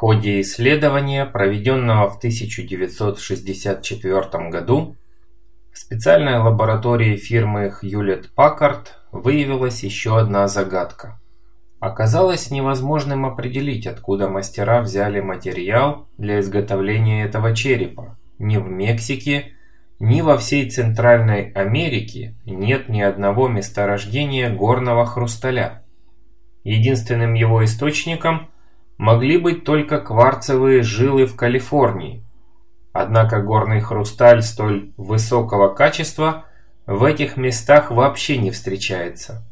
ходе исследования, проведенного в 1964 году, в специальной лаборатории фирмы Hewlett-Packard выявилась еще одна загадка. Оказалось невозможным определить, откуда мастера взяли материал для изготовления этого черепа. Ни в Мексике, ни во всей Центральной Америке нет ни одного месторождения горного хрусталя. Единственным его источником могли быть только кварцевые жилы в Калифорнии. Однако горный хрусталь столь высокого качества в этих местах вообще не встречается.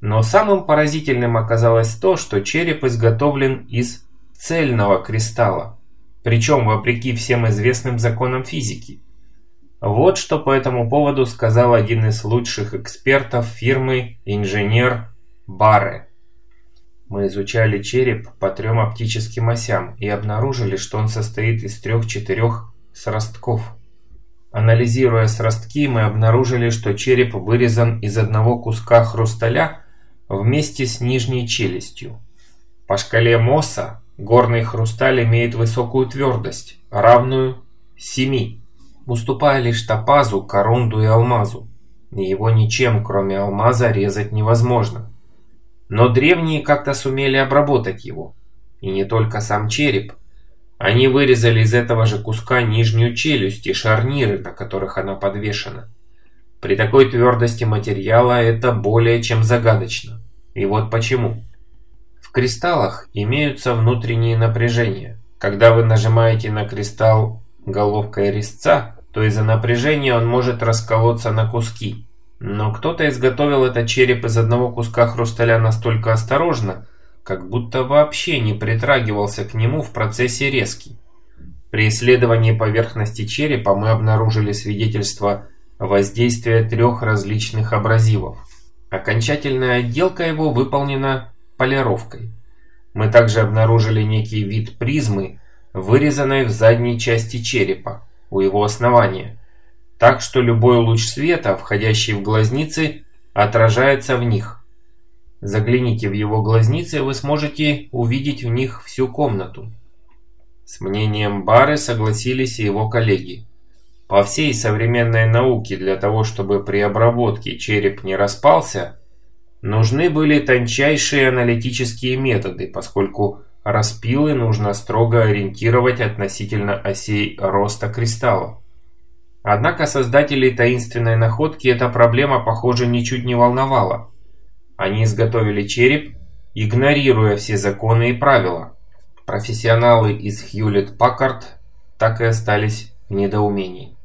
Но самым поразительным оказалось то, что череп изготовлен из цельного кристалла, причем вопреки всем известным законам физики. Вот что по этому поводу сказал один из лучших экспертов фирмы инженер Барре. Мы изучали череп по трем оптическим осям и обнаружили, что он состоит из трех-четырех сростков. Анализируя сростки, мы обнаружили, что череп вырезан из одного куска хрусталя вместе с нижней челюстью. По шкале Мосса горный хрусталь имеет высокую твердость, равную 7, уступая лишь топазу, корунду и алмазу. Его ничем, кроме алмаза, резать невозможно. Но древние как-то сумели обработать его. И не только сам череп. Они вырезали из этого же куска нижнюю челюсть и шарниры, на которых она подвешена. При такой твердости материала это более чем загадочно. И вот почему. В кристаллах имеются внутренние напряжения. Когда вы нажимаете на кристалл головкой резца, то из-за напряжения он может расколоться на куски. Но кто-то изготовил этот череп из одного куска хрусталя настолько осторожно, как будто вообще не притрагивался к нему в процессе резки. При исследовании поверхности черепа мы обнаружили свидетельство воздействие трех различных абразивов. Окончательная отделка его выполнена полировкой. Мы также обнаружили некий вид призмы, вырезанной в задней части черепа, у его основания, так что любой луч света, входящий в глазницы, отражается в них. Загляните в его глазницы, вы сможете увидеть в них всю комнату. С мнением Бары согласились и его коллеги. По всей современной науке для того, чтобы при обработке череп не распался, нужны были тончайшие аналитические методы, поскольку распилы нужно строго ориентировать относительно осей роста кристалла. Однако создателей таинственной находки эта проблема, похоже, ничуть не волновала. Они изготовили череп, игнорируя все законы и правила. Профессионалы из Хьюлетт-Паккард так и остались в недоумении.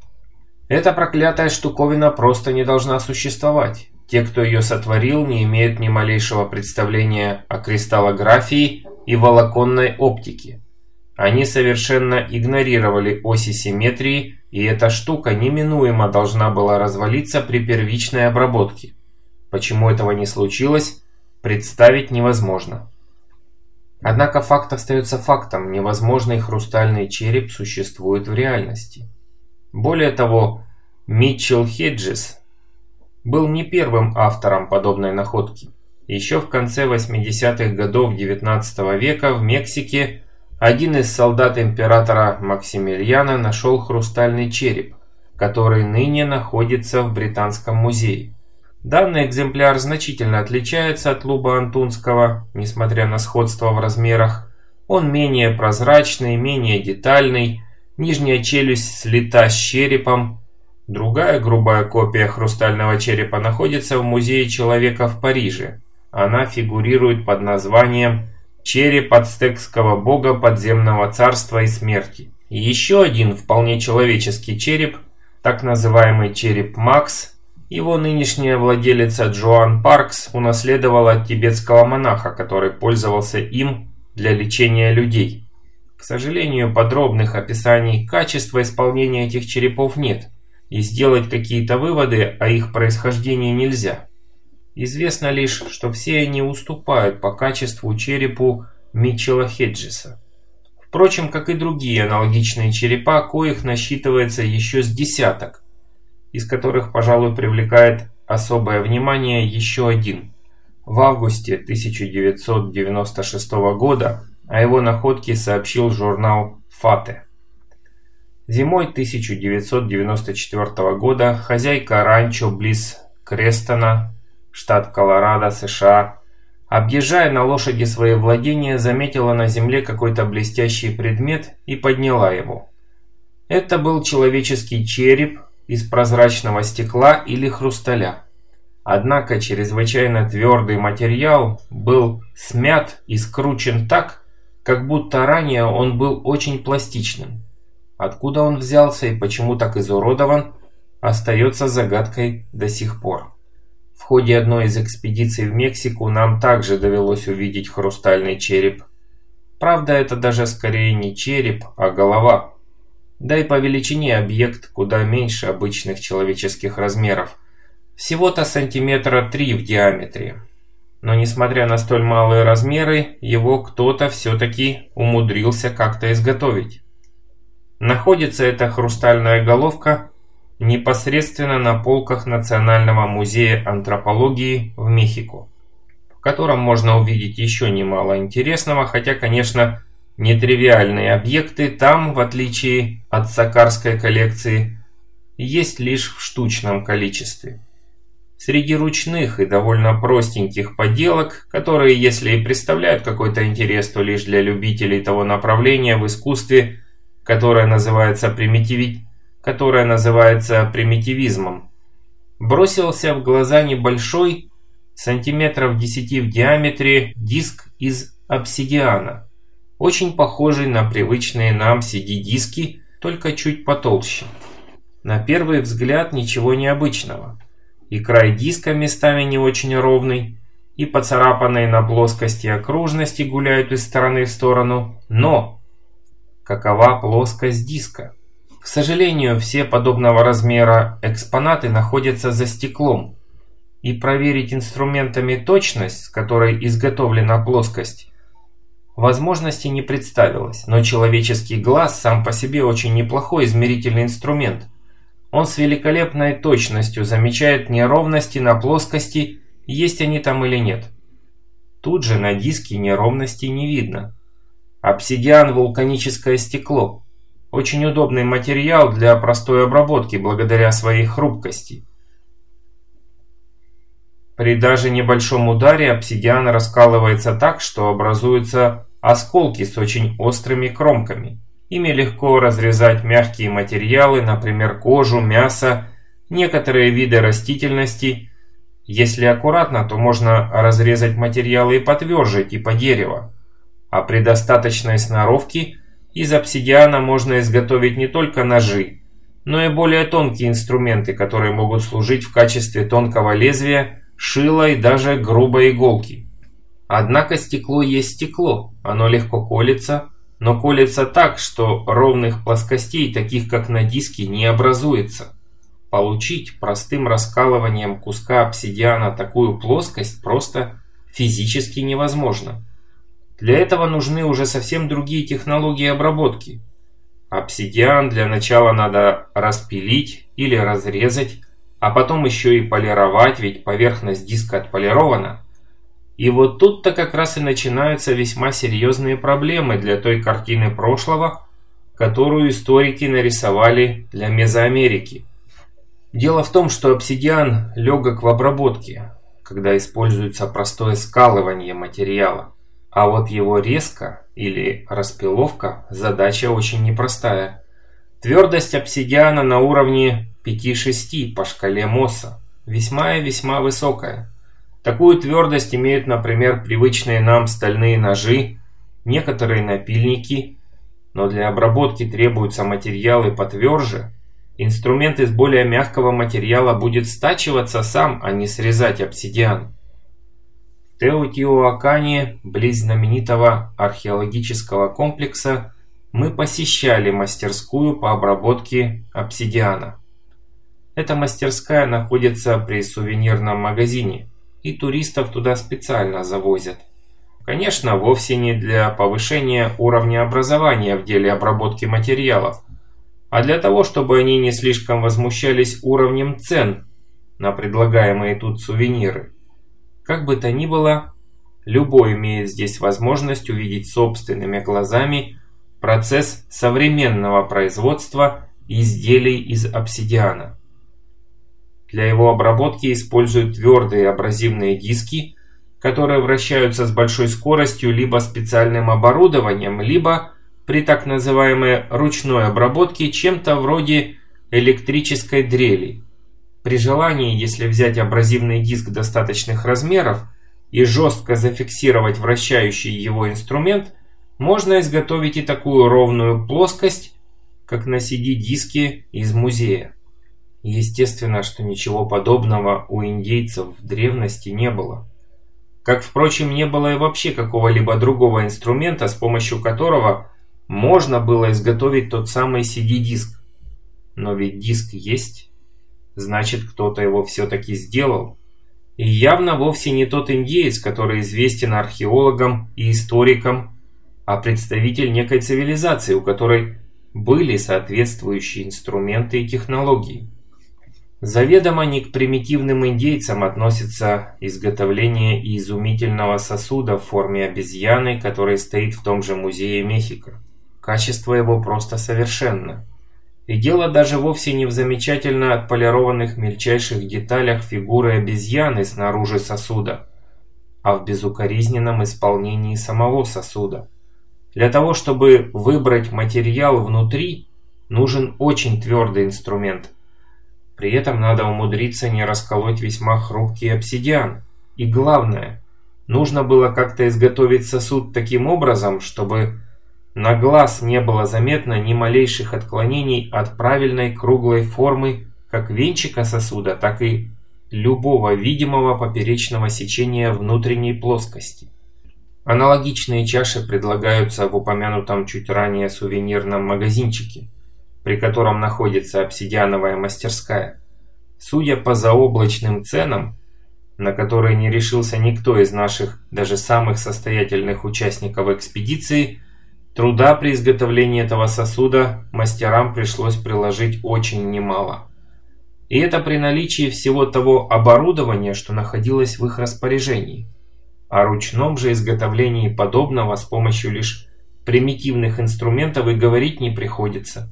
Эта проклятая штуковина просто не должна существовать. Те, кто ее сотворил, не имеют ни малейшего представления о кристаллографии и волоконной оптике. Они совершенно игнорировали оси симметрии, и эта штука неминуемо должна была развалиться при первичной обработке. Почему этого не случилось, представить невозможно. Однако факт остается фактом, невозможный хрустальный череп существует в реальности. Более того, Митчелл Хеджес был не первым автором подобной находки. Еще в конце 80-х годов XIX века в Мексике один из солдат императора Максимилиана нашел хрустальный череп, который ныне находится в Британском музее. Данный экземпляр значительно отличается от луба антунского, несмотря на сходство в размерах. Он менее прозрачный, менее детальный, Нижняя челюсть слита с черепом. Другая грубая копия хрустального черепа находится в музее человека в Париже. Она фигурирует под названием «Череп ацтекского бога подземного царства и смерти». И еще один вполне человеческий череп, так называемый череп Макс, его нынешняя владелица Джоан Паркс унаследовала от тибетского монаха, который пользовался им для лечения людей. К сожалению, подробных описаний качества исполнения этих черепов нет, и сделать какие-то выводы о их происхождении нельзя. Известно лишь, что все они уступают по качеству черепу Митчелла Хеджеса. Впрочем, как и другие аналогичные черепа, коих насчитывается еще с десяток, из которых, пожалуй, привлекает особое внимание еще один. В августе 1996 года О его находке сообщил журнал «Фате». Зимой 1994 года хозяйка ранчо близ Крестона, штат Колорадо, США, объезжая на лошади свои владения, заметила на земле какой-то блестящий предмет и подняла его. Это был человеческий череп из прозрачного стекла или хрусталя. Однако чрезвычайно твердый материал был смят и скручен так, как будто ранее он был очень пластичным. Откуда он взялся и почему так изуродован, остается загадкой до сих пор. В ходе одной из экспедиций в Мексику нам также довелось увидеть хрустальный череп. Правда, это даже скорее не череп, а голова. Да и по величине объект куда меньше обычных человеческих размеров. Всего-то сантиметра три в диаметре. Но несмотря на столь малые размеры, его кто-то все-таки умудрился как-то изготовить. Находится эта хрустальная головка непосредственно на полках Национального музея антропологии в Мехико, в котором можно увидеть еще немало интересного, хотя, конечно, нетривиальные объекты там, в отличие от сакарской коллекции, есть лишь в штучном количестве. Среди ручных и довольно простеньких поделок, которые, если и представляют какой-то интерес, то лишь для любителей того направления в искусстве – которая называется, примитиви... которая называется примитивизмом, бросился в глаза небольшой, сантиметров 10 в диаметре, диск из обсидиана, очень похожий на привычные нам CD-диски, только чуть потолще. На первый взгляд ничего необычного. И край диска местами не очень ровный, и поцарапанные на плоскости окружности гуляют из стороны в сторону, но какова плоскость диска. К сожалению, все подобного размера экспонаты находятся за стеклом, и проверить инструментами точность, с которой изготовлена плоскость, возможности не представилось, но человеческий глаз сам по себе очень неплохой измерительный инструмент. Он с великолепной точностью замечает неровности на плоскости, есть они там или нет. Тут же на диске неровностей не видно. Обсидиан – вулканическое стекло. Очень удобный материал для простой обработки благодаря своей хрупкости. При даже небольшом ударе обсидиан раскалывается так, что образуются осколки с очень острыми кромками. Ими легко разрезать мягкие материалы, например, кожу, мясо, некоторые виды растительности. Если аккуратно, то можно разрезать материалы и потверже, типа дерева. А при достаточной сноровке из обсидиана можно изготовить не только ножи, но и более тонкие инструменты, которые могут служить в качестве тонкого лезвия, шила и даже грубой иголки. Однако стекло есть стекло, оно легко колется, но колется так, что ровных плоскостей, таких как на диске, не образуется. Получить простым раскалыванием куска обсидиана такую плоскость просто физически невозможно. Для этого нужны уже совсем другие технологии обработки. Обсидиан для начала надо распилить или разрезать, а потом еще и полировать, ведь поверхность диска отполирована. И вот тут-то как раз и начинаются весьма серьезные проблемы для той картины прошлого, которую историки нарисовали для Мезоамерики. Дело в том, что обсидиан легок в обработке, когда используется простое скалывание материала. А вот его резко или распиловка задача очень непростая. Твердость обсидиана на уровне 5-6 по шкале Мосса. Весьма и весьма высокая. Такую твердость имеют, например, привычные нам стальные ножи, некоторые напильники, но для обработки требуются материалы потверже. Инструмент из более мягкого материала будет стачиваться сам, а не срезать обсидиан. Теотиуакане, близ знаменитого археологического комплекса, мы посещали мастерскую по обработке обсидиана. Эта мастерская находится при сувенирном магазине, и туристов туда специально завозят. Конечно, вовсе не для повышения уровня образования в деле обработки материалов, а для того, чтобы они не слишком возмущались уровнем цен на предлагаемые тут сувениры. Как бы то ни было, любой имеет здесь возможность увидеть собственными глазами процесс современного производства изделий из обсидиана. Для его обработки используют твердые абразивные диски, которые вращаются с большой скоростью либо специальным оборудованием, либо при так называемой ручной обработке чем-то вроде электрической дрели. При желании, если взять абразивный диск достаточных размеров и жестко зафиксировать вращающий его инструмент, можно изготовить и такую ровную плоскость, как на CD-диске из музея. Естественно, что ничего подобного у индейцев в древности не было. Как, впрочем, не было и вообще какого-либо другого инструмента, с помощью которого можно было изготовить тот самый CD-диск. Но ведь диск есть, значит кто-то его все-таки сделал. И явно вовсе не тот индеец, который известен археологам и историкам, а представитель некой цивилизации, у которой были соответствующие инструменты и технологии. Заведомо не к примитивным индейцам относится изготовление изумительного сосуда в форме обезьяны, который стоит в том же музее Мехико. Качество его просто совершенно. И дело даже вовсе не в замечательно отполированных мельчайших деталях фигуры обезьяны снаружи сосуда, а в безукоризненном исполнении самого сосуда. Для того, чтобы выбрать материал внутри, нужен очень твердый инструмент. При этом надо умудриться не расколоть весьма хрупкий обсидиан. И главное, нужно было как-то изготовить сосуд таким образом, чтобы на глаз не было заметно ни малейших отклонений от правильной круглой формы как венчика сосуда, так и любого видимого поперечного сечения внутренней плоскости. Аналогичные чаши предлагаются в упомянутом чуть ранее сувенирном магазинчике, при котором находится обсидиановая мастерская. Судя по заоблачным ценам, на которые не решился никто из наших, даже самых состоятельных участников экспедиции, труда при изготовлении этого сосуда мастерам пришлось приложить очень немало. И это при наличии всего того оборудования, что находилось в их распоряжении – о ручном же изготовлении подобного с помощью лишь примитивных инструментов и говорить не приходится.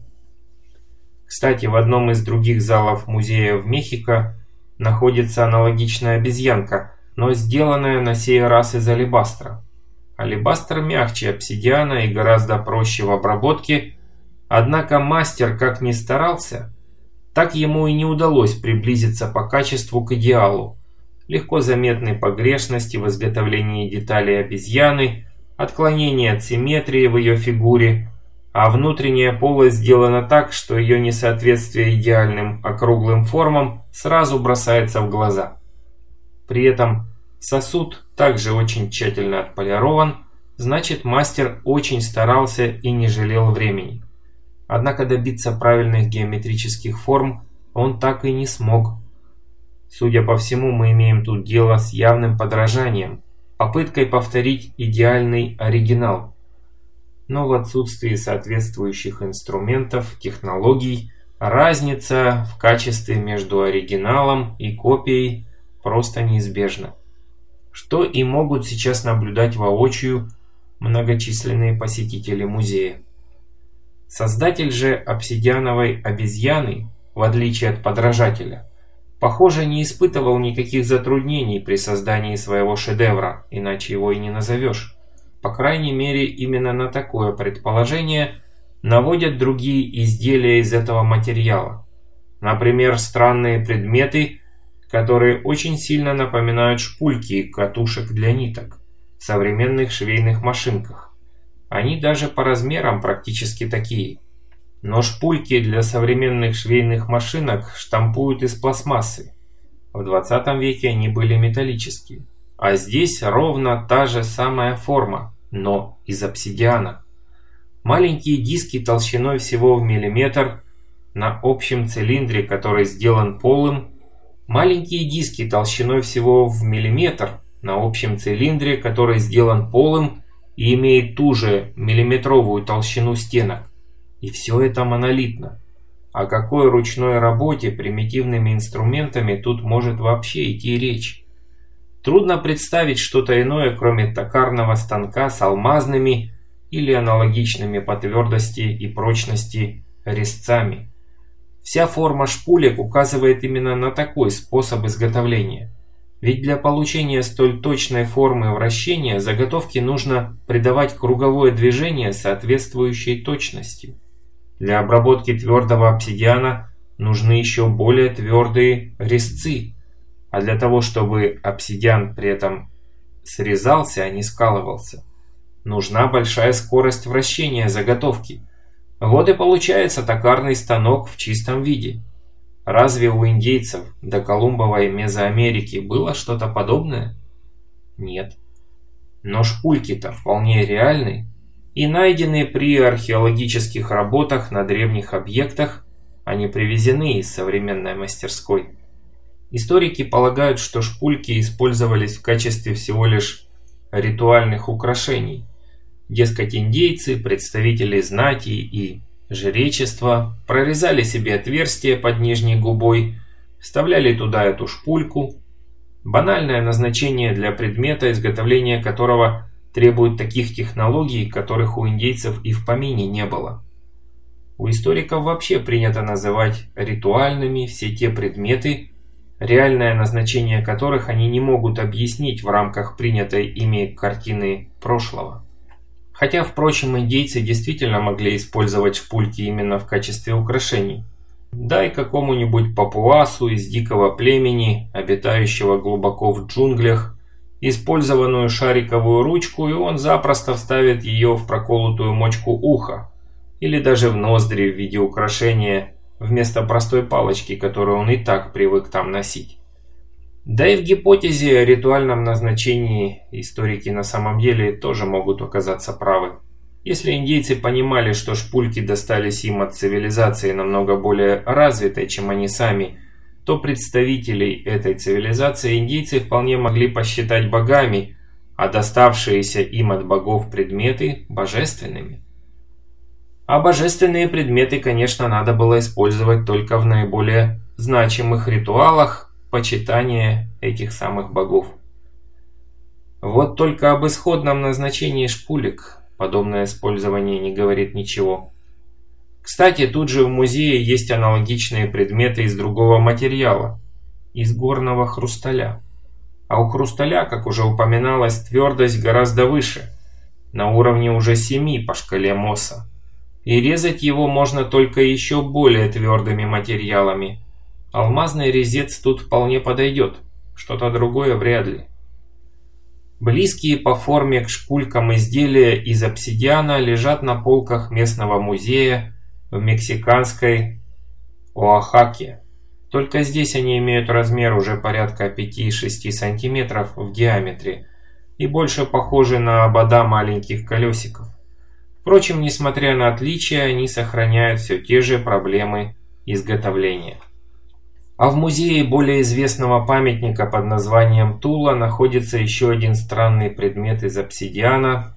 Кстати, в одном из других залов музея в Мехико находится аналогичная обезьянка, но сделанная на сей раз из алебастра. Алебастр мягче обсидиана и гораздо проще в обработке, однако мастер как ни старался, так ему и не удалось приблизиться по качеству к идеалу легко заметны погрешности в изготовлении деталей обезьяны, отклонение от симметрии в ее фигуре, а внутренняя полость сделана так, что ее несоответствие идеальным округлым формам сразу бросается в глаза. При этом сосуд также очень тщательно отполирован, значит мастер очень старался и не жалел времени. Однако добиться правильных геометрических форм он так и не смог. Судя по всему, мы имеем тут дело с явным подражанием, попыткой повторить идеальный оригинал. Но в отсутствии соответствующих инструментов, технологий, разница в качестве между оригиналом и копией просто неизбежна. Что и могут сейчас наблюдать воочию многочисленные посетители музея. Создатель же обсидиановой обезьяны, в отличие от подражателя, Похоже, не испытывал никаких затруднений при создании своего шедевра, иначе его и не назовешь. По крайней мере, именно на такое предположение наводят другие изделия из этого материала. Например, странные предметы, которые очень сильно напоминают шпульки катушек для ниток в современных швейных машинках. Они даже по размерам практически такие – но шпульки для современных швейных машинок штампуют из пластмассы. В 20 веке они были металлические. А здесь ровно та же самая форма, но из обсидиана. Маленькие диски толщиной всего в миллиметр на общем цилиндре, который сделан полым. Маленькие диски толщиной всего в миллиметр на общем цилиндре, который сделан полым и имеет ту же миллиметровую толщину стенок. И все это монолитно. О какой ручной работе примитивными инструментами тут может вообще идти речь? Трудно представить что-то иное, кроме токарного станка с алмазными или аналогичными по твердости и прочности резцами. Вся форма шпулек указывает именно на такой способ изготовления. Ведь для получения столь точной формы вращения заготовке нужно придавать круговое движение соответствующей точностью. Для обработки твердого обсидиана нужны еще более твердые резцы, а для того, чтобы обсидиан при этом срезался, а не скалывался, нужна большая скорость вращения заготовки. Вот и получается токарный станок в чистом виде. Разве у индейцев до Колумбовой Мезоамерики было что-то подобное? Нет. Но шпульки-то вполне реальны и найдены при археологических работах на древних объектах, они привезены из современной мастерской. Историки полагают, что шпульки использовались в качестве всего лишь ритуальных украшений. Дескать, индейцы, представители знати и жречества прорезали себе отверстие под нижней губой, вставляли туда эту шпульку. Банальное назначение для предмета, изготовления которого требует таких технологий, которых у индейцев и в помине не было. У историков вообще принято называть ритуальными все те предметы, реальное назначение которых они не могут объяснить в рамках принятой ими картины прошлого. Хотя, впрочем, индейцы действительно могли использовать шпульки именно в качестве украшений. Дай какому-нибудь папуасу из дикого племени, обитающего глубоко в джунглях, использованную шариковую ручку, и он запросто вставит ее в проколотую мочку уха, или даже в ноздри в виде украшения вместо простой палочки, которую он и так привык там носить. Да и в гипотезе о ритуальном назначении историки на самом деле тоже могут оказаться правы. Если индейцы понимали, что шпульки достались им от цивилизации намного более развитой, чем они сами, то представителей этой цивилизации индейцы вполне могли посчитать богами, а доставшиеся им от богов предметы – божественными. А божественные предметы, конечно, надо было использовать только в наиболее значимых ритуалах почитания этих самых богов. Вот только об исходном назначении шпулек подобное использование не говорит ничего. Кстати, тут же в музее есть аналогичные предметы из другого материала, из горного хрусталя. А у хрусталя, как уже упоминалось, твердость гораздо выше, на уровне уже 7 по шкале Мосса и резать его можно только еще более твердыми материалами. Алмазный резец тут вполне подойдет, что-то другое вряд ли. Близкие по форме к шпулькам изделия из обсидиана лежат на полках местного музея в мексиканской Оахаке. Только здесь они имеют размер уже порядка 5-6 сантиметров в диаметре и больше похожи на обода маленьких колесиков. Впрочем, несмотря на отличия, они сохраняют все те же проблемы изготовления. А в музее более известного памятника под названием Тула находится еще один странный предмет из обсидиана.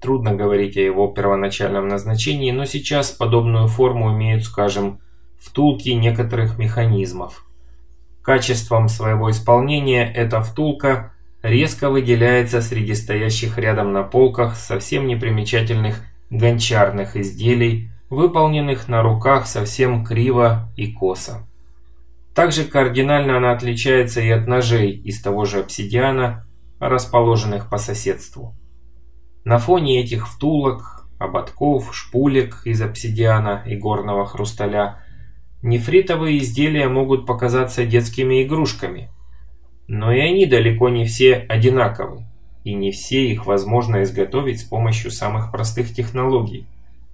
Трудно говорить о его первоначальном назначении, но сейчас подобную форму имеют, скажем, втулки некоторых механизмов. Качеством своего исполнения эта втулка резко выделяется среди стоящих рядом на полках совсем непримечательных гончарных изделий, выполненных на руках совсем криво и косо. Также кардинально она отличается и от ножей из того же обсидиана, расположенных по соседству. На фоне этих втулок, ободков, шпулек из обсидиана и горного хрусталя нефритовые изделия могут показаться детскими игрушками, но и они далеко не все одинаковы, и не все их возможно изготовить с помощью самых простых технологий.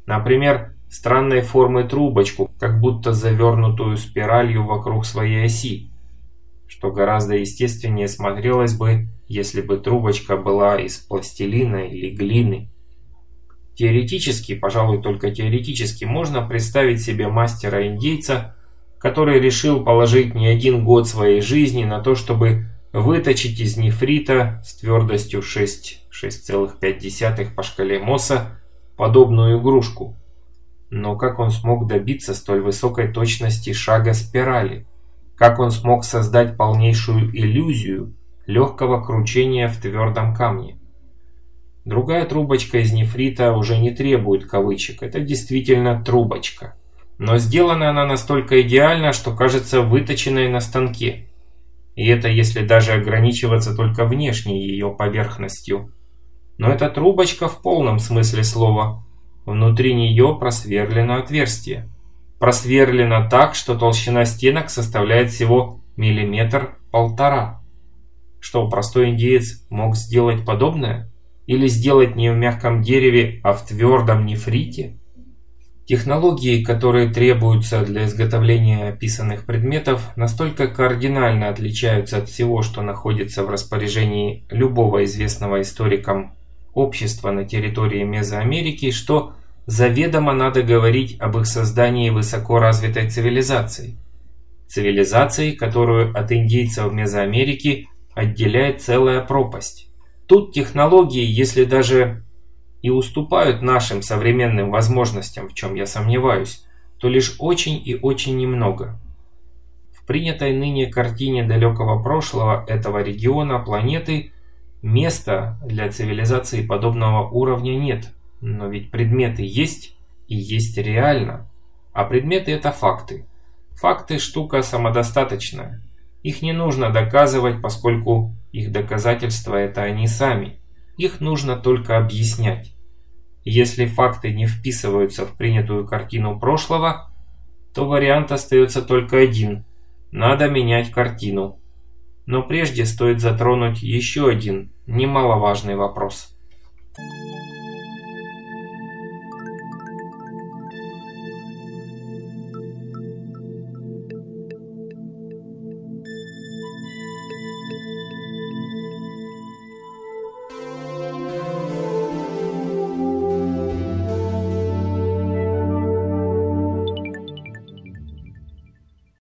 Например, странной формы трубочку, как будто завернутую спиралью вокруг своей оси, что гораздо естественнее смотрелось бы, если бы трубочка была из пластилина или глины. Теоретически, пожалуй, только теоретически, можно представить себе мастера-индейца, который решил положить не один год своей жизни на то, чтобы выточить из нефрита с твердостью 6,5 по шкале Мосса подобную игрушку. Но как он смог добиться столь высокой точности шага спирали? Как он смог создать полнейшую иллюзию, легкого кручения в твердом камне. Другая трубочка из нефрита уже не требует кавычек, это действительно трубочка. Но сделана она настолько идеально, что кажется выточенной на станке. И это если даже ограничиваться только внешней ее поверхностью. Но эта трубочка в полном смысле слова. Внутри нее просверлено отверстие. Просверлено так, что толщина стенок составляет всего миллиметр-полтора. Что, простой индеец мог сделать подобное? Или сделать не в мягком дереве, а в твердом нефрите? Технологии, которые требуются для изготовления описанных предметов, настолько кардинально отличаются от всего, что находится в распоряжении любого известного историкам общества на территории Мезоамерики, что заведомо надо говорить об их создании высокоразвитой цивилизации. Цивилизации, которую от индейцев Мезоамерики отделяет целая пропасть. Тут технологии, если даже и уступают нашим современным возможностям, в чем я сомневаюсь, то лишь очень и очень немного. В принятой ныне картине далекого прошлого этого региона планеты места для цивилизации подобного уровня нет, но ведь предметы есть и есть реально. А предметы это факты. Факты штука самодостаточная. Их не нужно доказывать, поскольку их доказательства это они сами. Их нужно только объяснять. Если факты не вписываются в принятую картину прошлого, то вариант остается только один. Надо менять картину. Но прежде стоит затронуть еще один немаловажный вопрос.